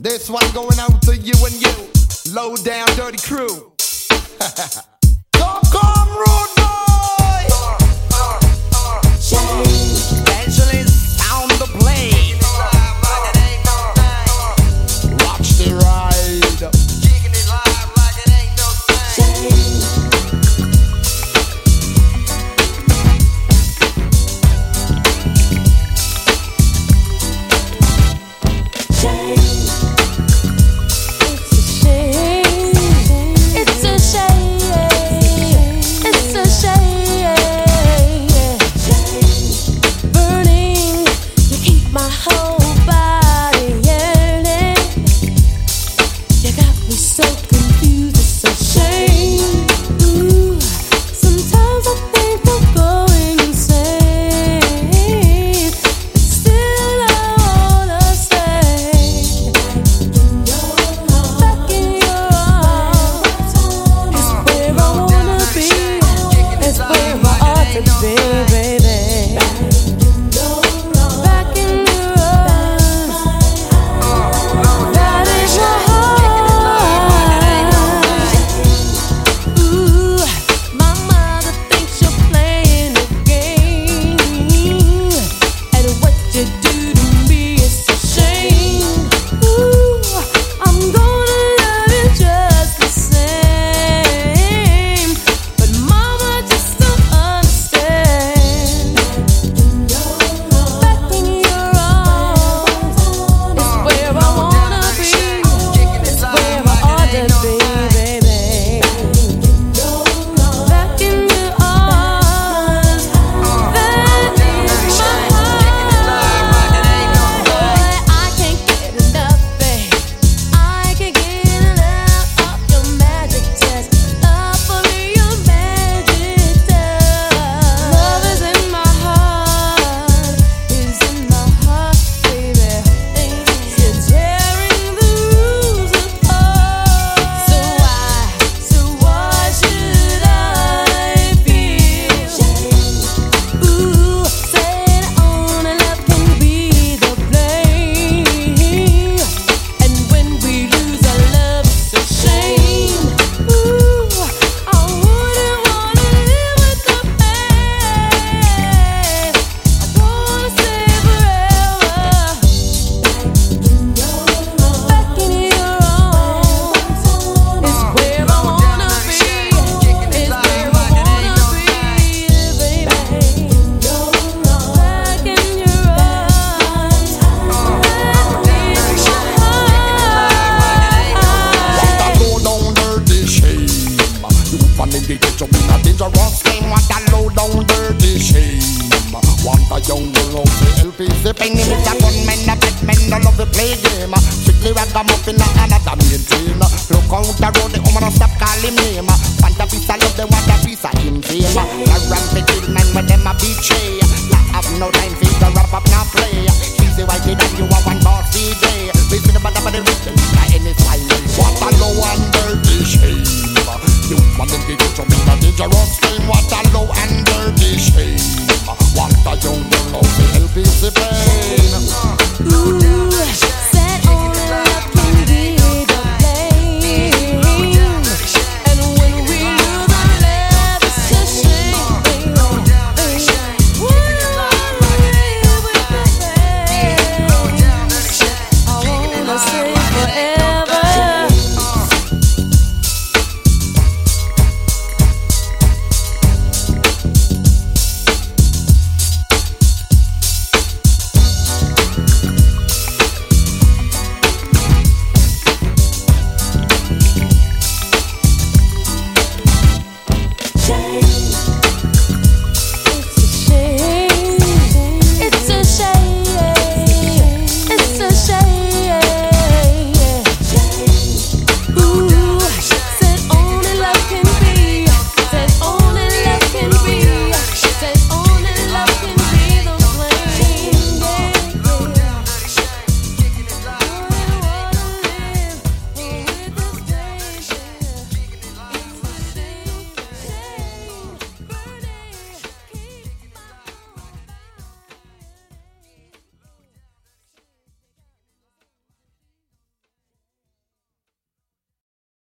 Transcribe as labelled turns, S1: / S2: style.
S1: This one going out to you and you, low down dirty crew. Don't come rude. down the road The LPC penny is a gunman, a deadman, no love to play game Strictly ragamuffin, another maintain Look out the road, the woman stop calling name Want a piece of love, they want a piece of him I run the kill man, when them a betray. I have no time for